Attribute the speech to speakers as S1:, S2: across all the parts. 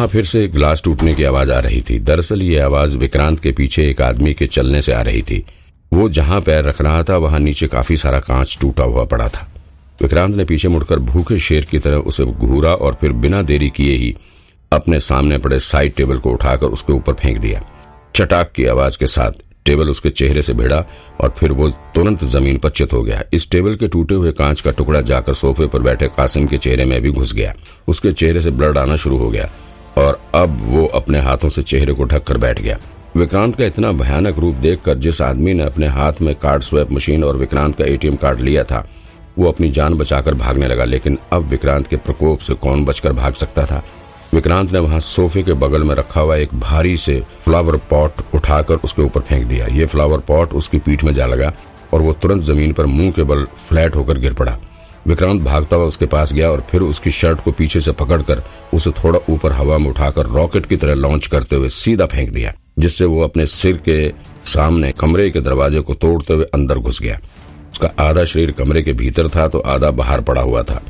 S1: वहाँ फिर से एक ग्लास टूटने की आवाज़ आ रही थी। दरअसल ये आवाज़ विक्रांत के पीछे एक आदमी के चलने से आ रही थी। वो जहाँ पैर रख रहा था, वहाँ नीचे काफ़ी सारा कांच टूटा हुआ पड़ा था। विक्रांत ने पीछे मुड़कर भूखे शेर की तरह उसे घूरा और फिर बिना देरी किए ही अपने सामने पड़े साइड टेबल को उठाकर उसके ऊपर फेंक दिया। चटाक की आवाज़ के साथ टेबल उसके चेहरे से भिड़ा और फिर वो तुरंत ज़मीन पर चित हो गया। इस टेबल के टूटे हुए कांच का टुकड़ा जाकर सोफे पर बैठे कासिम के चेहरे में भी घुस गया। उसके चेहरे से ब्लड आना शुरू हो गया। और अब वो अपने हाथों से चेहरे को ढककर बैठ गया। विक्रांत का इतना भयानक रूप देखकर जिस आदमी ने अपने हाथ में कार्ड स्वैप मशीन और विक्रांत का एटीएम कार्ड लिया था, वो अपनी जान बचाकर भागने लगा, लेकिन अब विक्रांत के प्रकोप से कौन बचकर भाग सकता था? विक्रांत ने वहाँ सोफे के बगल में रखा हुआ एक भारी से फ्लावर पॉट उठाकर उसके ऊपर फेंक दिया। ये फ्लावर पॉट उसकी पीठ में जा लगा और वो तुरंत ज़मीन पर मुँह के बल फ्लैट होकर गिर पड़ा। विक्रांत भागता हुआ उसके पास गया और फिर उसकी शर्ट को पीछे से पकड़कर उसे थोड़ा ऊपर हवा में उठाकर रॉकेट की तरह लॉन्च करते हुए सीधा फेंक दिया, जिससे वो अपने सिर के सामने कमरे के दरवाजे को तोड़ते हुए अंदर घुस गया। उसका आधा शरीर कमरे के भीतर था तो आधा बाहर पड़ा हुआ था।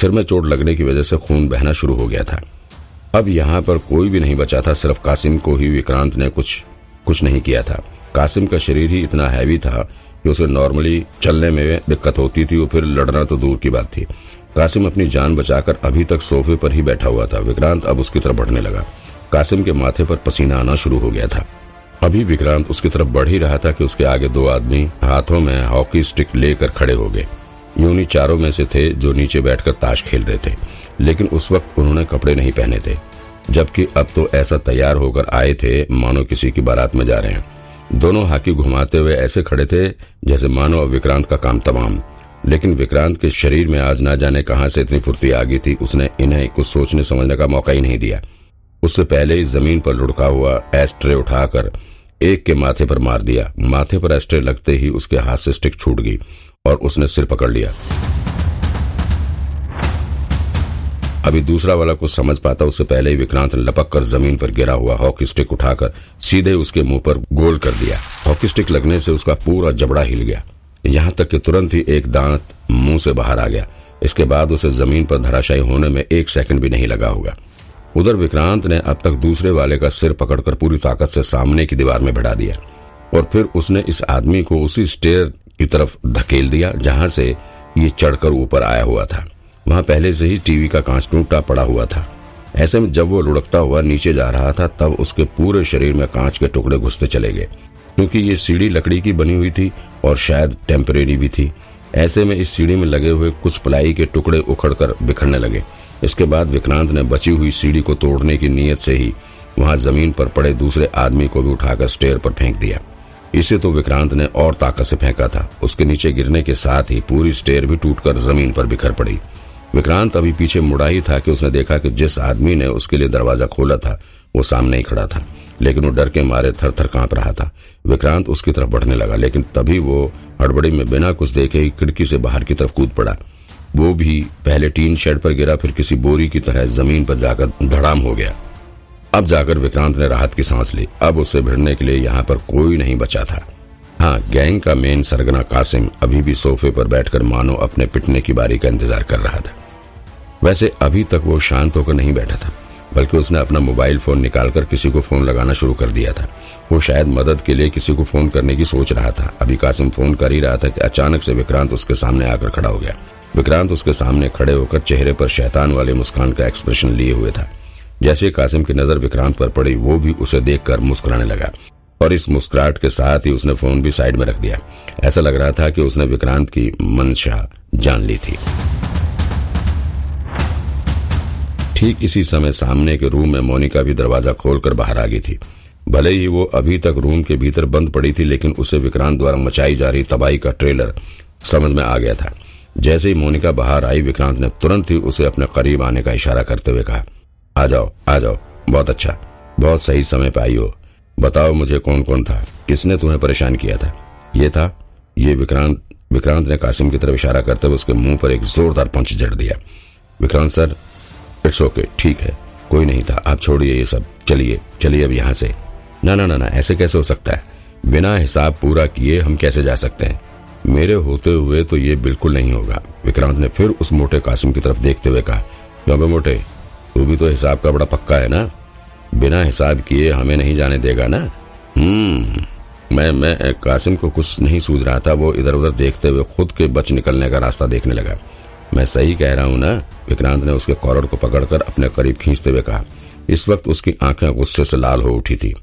S1: सिर में चोट लगने की वजह से खून बहना शुरू हो गया था। अब यहाँ पर कोई भी नहीं बचा था, सिर्फ़ कासिम को ही विक्रांत ने कुछ कुछ नहीं किया था। कासिम का शरीर ही इतना हैवी था कि उसे नॉर्मली चलने में दिक्कत होती थी और फिर लड़ना तो दूर की बात थी। कासिम अपनी जान बचाकर अभी तक सोफे पर ही बैठा हुआ था। विक्रांत अब उसकी तरफ़ बढ़ने लगा। कासिम के माथे पर पसीना आना शुरू हो गया था। अभी विक्रांत उसकी तरफ़ बढ़ ही रहा था कि उसके आगे दो आदमी हाथों में हॉकी स्टिक लेकर खड़े हो गए। यूनी चारों में से थे जो नीचे बैठकर ताश खेल रहे थे। लेकिन उस वक्त उन्होंने कपड़े नहीं पहने थे। जबकि अब तो ऐसा तैयार होकर आए थे, मानो किसी की बारात में जा रहे हैं। दोनों हाकी घुमाते हुए ऐसे खड़े थे जैसे मानो अब विक्रांत का काम तमाम। लेकिन विक्रांत के शरीर में आज ना जाने कहाँ से इतनी फुर्ती आ गई थी, उसने इन्हें कुछ सोचने समझने का मौका ही नहीं दिया। उससे पहले ही ज़मीन पर लुढ़का हुआ एस्ट्रे उठाकर एक के माथे पर मार दिया। माथे पर एस्ट्रे लगते ही उसके हाथ से स्टिक छूट गई और उसने सिर पकड़ लिया। अभी दूसरा वाला कुछ समझ पाता, उससे पहले ही विक्रांत लपक कर ज़मीन पर गिरा हुआ हॉकी स्टिक उठाकर सीधे उसके मुँह पर गोल कर दिया। हॉकी स्टिक लगने से उसका पूरा जबड़ा हिल गया। यहाँ तक कि तुरंत ही एक दांत मुँह से बाहर आ गया। इसके बाद उसे ज़मीन पर धराशायी होने में एक सेकंड भी नहीं लगा होगा। उधर विक्रांत ने अब तक दूसरे वाले का सिर पकड़कर पूरी ताकत से सामने की दीवार में भिड़ा दिया। और फिर उसने इस आदमी को उसी स्टेयर की तरफ़ धकेल दिया, जहाँ से ये चढ़कर ऊपर आया हुआ था। वहाँ पहले से ही टीवी का कांच टूटा पड़ा हुआ था। ऐसे में जब वो लुढ़कता हुआ नीचे जा रहा था, तब उसके पूरे शरीर में कांच के टुकड़े घुसते चले गए, क्योंकि ये सीढ़ी लकड़ी की बनी हुई थी और शायद टेम्परेरी भी थी। ऐसे में इस सीढ़ी में लगे हुए कुछ पलाई के टुकड़े उखड़कर बिखरने लगे। इसके बाद विक्रांत ने बची हुई सीढ़ी को तोड़ने की नीयत से ही वहाँ ज़मीन पर पड़े दूसरे आदमी को भी उठाकर स्टेयर पर फेंक दिया। इसे तो विक्रांत ने और ताकत से फेंका था। उसके नीचे गिरने के साथ ही पूरी स्टेयर भी टूटकर ज़मीन पर बिखर पड़ी। विक्रांत अभी पीछे मुड़ा ही था कि उसने देखा कि जिस आदमी ने उसके लिए दरवाज़ा खोला था, वो सामने ही खड़ा था। लेकिन वो डर के मारे थर थर काँप रहा था। विक्रांत उसकी तरफ़ बढ़ने लगा, लेकिन तभी वो हड़बड़ी में बिना कुछ देखे ही खिड़की से बाहर की तरफ़ कूद पड़ा। वो भी पहले टीन शेड पर गिरा, फिर किसी बोरी की तरह ज़मीन पर जाकर धड़ाम हो गया। अब जाकर विक्रांत ने राहत की सांस ली। अब उसे भिड़ने के लिए यहाँ पर कोई नहीं बचा था। हाँ गैंग का मेन सरगना कासिम अभी भी सोफे पर बैठकर मानो अपने पिटने की बारी का इंतज़ार कर रहा था। वैसे अभी तक वो शांत होकर नहीं बैठा था, बल्कि उसने अपना मोबाइल फ़ोन निकालकर किसी को फ़ोन लगाना शुरू कर दिया था। वो शायद मदद के लिए किसी को फ़ोन करने की सोच रहा था। अभी कासिम फ़ोन कर ही रहा था कि अचानक से विक्रांत उसके सामने आकर खड़ा हो गया। विक्रांत उसके सामने खड़े होकर चेहरे पर शैतान वाले मुस्कान का एक्सप्रेशन लिए हुए था। जैसे कासिम की नज़र विक्रांत पर पड़ी, वो भी उसे देखकर मुस्कुराने लगा। और इस मुस्कुराहट के साथ ही उसने फ़ोन भी साइड में रख दिया। ऐसा लग रहा था कि उसने विक्रांत की मंशा जान ली थी। ठीक इसी समय सामने के रूम में मोनिका भी दरवाज़ा खोलकर बाहर आ गई थी। भले ही वो अभी तक रूम के भीतर बंद पड़ी थी, लेकिन उसे विक्रांत द्वारा मचाई जा रही तबाही का ट्रेलर समझ में आ गया था। जैसे ही मोनिका बाहर आई, विक्रांत ने तुरंत ही उसे अपने करीब आने का इशारा करते हुए कहा, आ जाओ आ जाओ, बहुत अच्छा बहुत सही समय पे आई हो। बताओ मुझे कौन कौन था, किसने तुम्हें परेशान किया था? ये था? ये विक्रांत विक्रांत ने कासिम की तरफ़ इशारा करते हुए उसके मुँह पर एक जोरदार पंच जड़ दिया। विक्रांत सर इट्स ओके ठीक है, कोई नहीं था, आप छोड़िए ये सब, चलिए चलिए अब यहाँ से। ना ना ना ना, ऐसे कैसे हो सकता है? बिना हिसाब पूरा किए हम कैसे जा सकते हैं? मेरे होते हुए तो ये बिल्कुल नहीं होगा, विक्रांत ने फिर उस मोटे कासिम की तरफ़ देखते हुए कहा। क्यों बे मोटे? तू भी तो हिसाब का बड़ा पक्का है ना? बिना हिसाब किए हमें नहीं जाने देगा ना? हम्म मैं मैं, कासिम को कुछ नहीं सूझ रहा था, वो इधर उधर देखते हुए खुद के बच निकलने का रास्ता देखने लगा। मैं सही कह रहा हूँ ना? विक्रांत ने उसके कॉलर को पकड़कर अपने करीब खींचते हुए कहा। इस वक्त उसकी आँखें गुस्से से लाल हो उठी थी।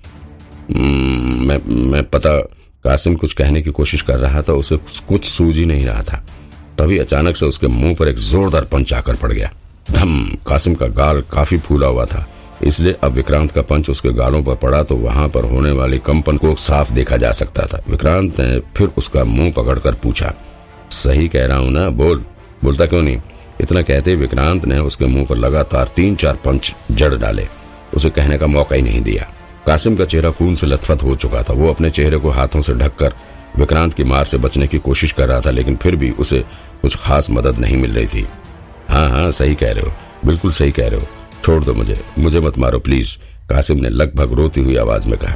S1: मैं मैं पता, कासिम कुछ कहने की कोशिश कर रहा था, उसे कुछ सूझ ही नहीं रहा था। तभी अचानक से उसके मुँह पर एक जोरदार पंच आकर पड़ गया। धम, कासिम का गाल काफ़ी फूला हुआ था। इसलिए अब विक्रांत का पंच उसके गालों पर पड़ा तो वहाँ पर होने वाली कंपन को साफ़ देखा जा सकता था। विक्रांत ने फिर उसका मुँह पकड़कर पूछा, सही कह रहा हूँ ना? बोल। बोलता, क्यों नहीं? इतना कहते विक्रांत ने उसके मुँह पर लगातार तीन चार पंच जड़ डाले। उसे कहने का मौका ही नहीं दिया। कासिम का चेहरा खून से लथपथ हो चुका था। वो अपने चेहरे को हाथों से ढककर विक्रांत की मार से बचने की कोशिश कर रहा था, लेकिन फिर भी उसे कुछ खास मदद नहीं मिल रही थी। हाँ हाँ सही कह रहे हो। बिल्कुल सही कह रहे हो। छोड़ दो मुझे। मुझे मत मारो, प्लीज़, कासिम ने लगभग रोती हुई आवाज़ में कहा।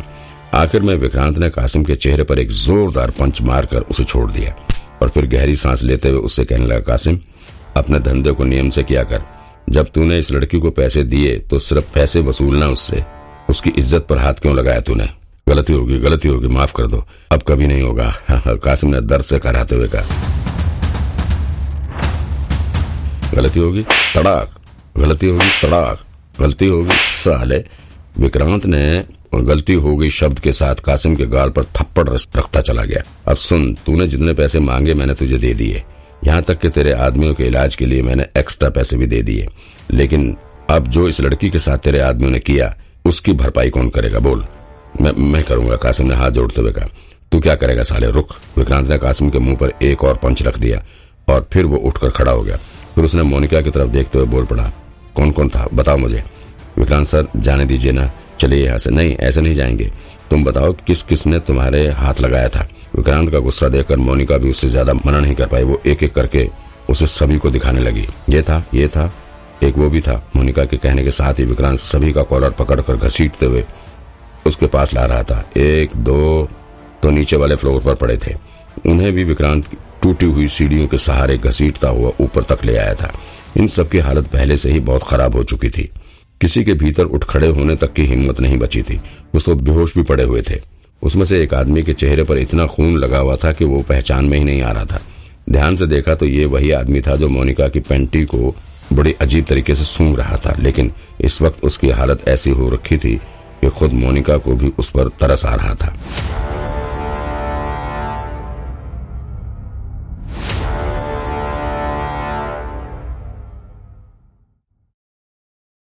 S1: आखिर में विक्रांत ने कासिम के चेहरे पर एक जोरदार पंच मारकर उसे छोड़ दिया। और फिर गहरी सांस लेते हुए उससे कहने लगा, कासिम, अपने धंधे को नियम से किया कर। जब तूने इस लड़की को पैसे दिए तो सिर्फ़ पैसे वसूलना उससे। उसकी इज़्ज़त पर हाथ क्यों लगाया तूने? गलती होगी गलती होगी, माफ़ कर दो। अब कभी नहीं होगा। कासिम ने दर्द से कराते हुए कहा। गलती होगी, तड़ाक। गलती होगी, तड़ाक। गलती होगी, साले। विक्रांत ने गलती हो गई शब्द के साथ कासिम के गाल पर थप्पड़ रखता चला गया। अब सुन, तूने जितने पैसे मांगे मैंने तुझे दे दिए। यहाँ तक कि तेरे आदमियों के इलाज के लिए मैंने एक्स्ट्रा पैसे भी दे दिए। लेकिन अब जो इस लड़की के साथ तेरे आदमियों ने किया, उसकी भरपाई कौन करेगा? बोल। मैं मैं करूँगा, कासिम ने हाथ जोड़ते हुए कहा। तू क्या करेगा साले? रुक। विक्रांत ने कासिम के मुँह पर एक और पंच रख दिया और फिर वो उठकर खड़ा हो गया। फिर उसने मोनिका की तरफ़ देखते हुए बोल पड़ा कौन कौन था? बताओ मुझे। विक्रांत सर, जाने दीजिए ना। चलिए यहाँ से। नहीं, ऐसे नहीं जाएँगे। तुम बताओ किस किस ने तुम्हारे हाथ लगाया था? विक्रांत का गुस्सा देखकर मोनिका भी उससे ज़्यादा मना नहीं कर पाई। वो एक एक करके उसे सभी को दिखाने लगी। ये था ये था, एक वो भी था। मोनिका के कहने के साथ ही विक्रांत सभी का कॉलर पकड़कर घसीटते हुए उसके पास ला रहा था। एक, दो तो नीचे वाले फ्लोर पर पड़े थे। उन्हें भी विक्रांत टूटी हुई सीढ़ियों के सहारे घसीटता हुआ ऊपर तक ले आया था। इन सबकी हालत पहले से ही बहुत खराब हो चुकी थी। किसी के भीतर उठ खड़े होने तक की हिम्मत नहीं बची थी। कुछ तो बेहोश भी पड़े हुए थे। उसमें से एक आदमी के चेहरे पर इतना खून लगा हुआ था कि वो पहचान में ही नहीं आ रहा था। ध्यान से देखा तो ये वही आदमी था जो मोनिका की पेंटी को बड़ी अजीब तरीके से सूंघ रहा था। लेकिन इस वक्त उसकी हालत ऐसी हो रखी थी कि खुद मोनिका को भी उस पर तरस आ रहा था।